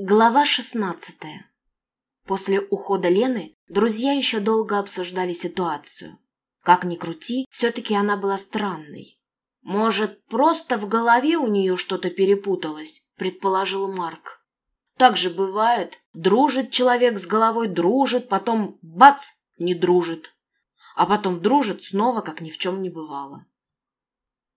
Глава шестнадцатая. После ухода Лены друзья еще долго обсуждали ситуацию. Как ни крути, все-таки она была странной. «Может, просто в голове у нее что-то перепуталось?» – предположил Марк. «Так же бывает. Дружит человек с головой, дружит, потом бац – не дружит. А потом дружит снова, как ни в чем не бывало».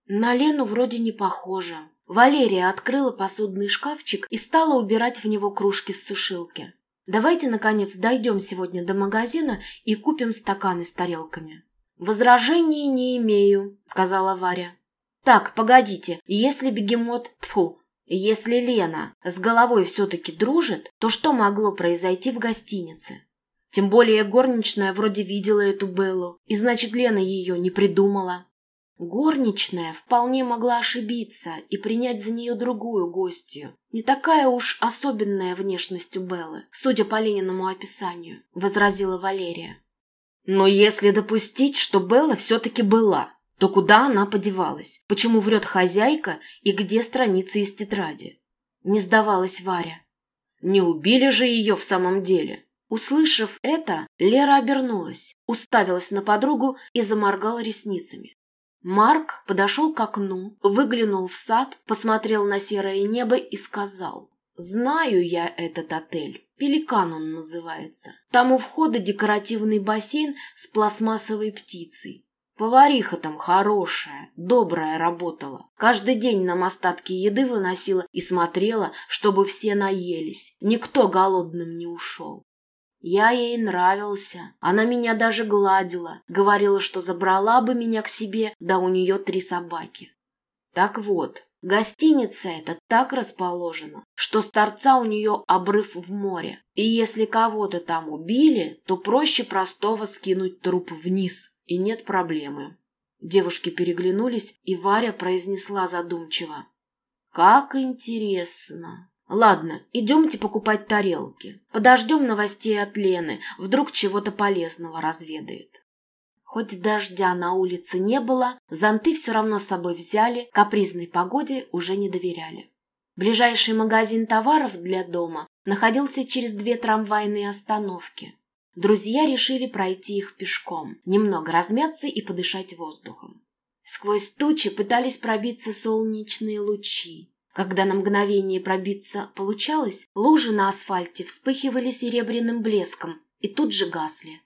На Лену вроде не похоже, Валерия открыла посудный шкафчик и стала убирать в него кружки с сушилки. «Давайте, наконец, дойдем сегодня до магазина и купим стаканы с тарелками». «Возражений не имею», — сказала Варя. «Так, погодите, если бегемот... Тьфу, если Лена с головой все-таки дружит, то что могло произойти в гостинице? Тем более горничная вроде видела эту Беллу, и значит, Лена ее не придумала. Горничная вполне могла ошибиться и принять за нее другую гостью. Не такая уж особенная внешность у Беллы, судя по Лениному описанию, — возразила Валерия. Но если допустить, что Белла все-таки была, то куда она подевалась? Почему врет хозяйка и где страницы из тетради? Не сдавалась Варя. Не убили же ее в самом деле. Услышав это, Лера обернулась, уставилась на подругу и заморгала ресницами. Марк подошел к окну, выглянул в сад, посмотрел на серое небо и сказал, «Знаю я этот отель. Пеликан он называется. Там у входа декоративный бассейн с пластмассовой птицей. Повариха там хорошая, добрая работала. Каждый день нам остатки еды выносила и смотрела, чтобы все наелись. Никто голодным не ушел. Я ей нравился. Она меня даже гладила. Говорила, что забрала бы меня к себе, да у нее три собаки. Так вот, гостиница эта так расположена, что с торца у нее обрыв в море. И если кого-то там убили, то проще простого скинуть труп вниз, и нет проблемы. Девушки переглянулись, и Варя произнесла задумчиво. «Как интересно!» Ладно, идемте покупать тарелки. Подождем новостей от Лены, вдруг чего-то полезного разведает. Хоть дождя на улице не было, зонты все равно с собой взяли, капризной погоде уже не доверяли. Ближайший магазин товаров для дома находился через две трамвайные остановки. Друзья решили пройти их пешком, немного размяться и подышать воздухом. Сквозь тучи пытались пробиться солнечные лучи. Когда на мгновение пробиться получалось, лужи на асфальте вспыхивали серебряным блеском и тут же гасли.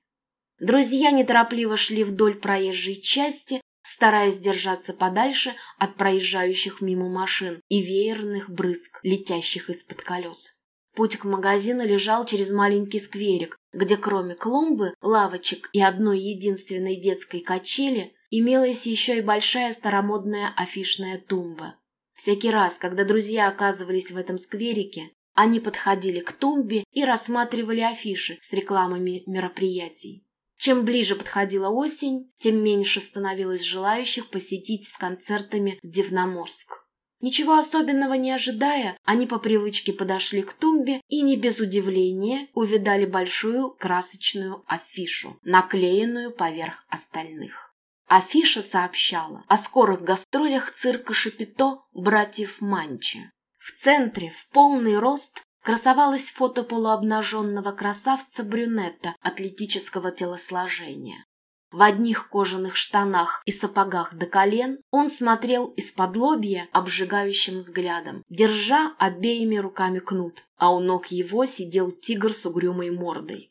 Друзья неторопливо шли вдоль проезжей части, стараясь держаться подальше от проезжающих мимо машин и веерных брызг, летящих из-под колес. Путь к магазину лежал через маленький скверик, где кроме клумбы, лавочек и одной единственной детской качели имелась еще и большая старомодная афишная тумба. Всякий раз, когда друзья оказывались в этом скверике, они подходили к тумбе и рассматривали афиши с рекламами мероприятий. Чем ближе подходила осень, тем меньше становилось желающих посетить с концертами Дивноморск. Ничего особенного не ожидая, они по привычке подошли к тумбе и не без удивления увидали большую красочную афишу, наклеенную поверх остальных. Афиша сообщала о скорых гастролях цирка Шапито братьев Манчи. В центре, в полный рост, красовалось фото полуобнаженного красавца-брюнета атлетического телосложения. В одних кожаных штанах и сапогах до колен он смотрел из-под лобья обжигающим взглядом, держа обеими руками кнут, а у ног его сидел тигр с угрюмой мордой.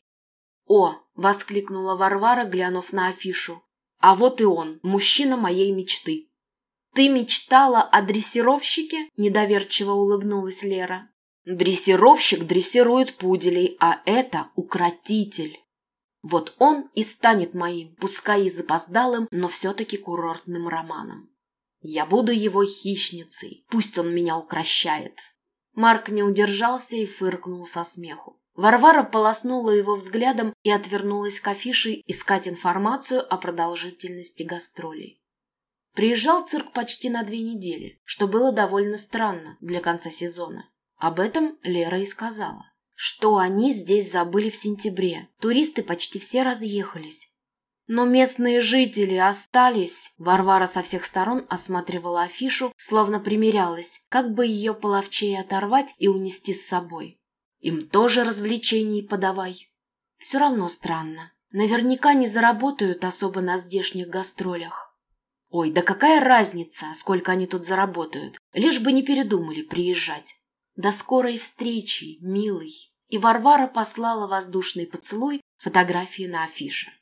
«О!» — воскликнула Варвара, глянув на афишу. А вот и он, мужчина моей мечты. «Ты мечтала о дрессировщике?» – недоверчиво улыбнулась Лера. «Дрессировщик дрессирует пуделей, а это укротитель. Вот он и станет моим, пускай и запоздалым, но все-таки курортным романом. Я буду его хищницей, пусть он меня укращает». Марк не удержался и фыркнул со смеху. Варвара полоснула его взглядом и отвернулась к афише искать информацию о продолжительности гастролей. Приезжал цирк почти на две недели, что было довольно странно для конца сезона. Об этом Лера и сказала. Что они здесь забыли в сентябре. Туристы почти все разъехались. Но местные жители остались. Варвара со всех сторон осматривала афишу, словно примерялась, как бы ее половчее оторвать и унести с собой. Им тоже развлечений подавай. Все равно странно. Наверняка не заработают особо на здешних гастролях. Ой, да какая разница, сколько они тут заработают, лишь бы не передумали приезжать. До скорой встречи, милый. И Варвара послала воздушный поцелуй фотографии на афише.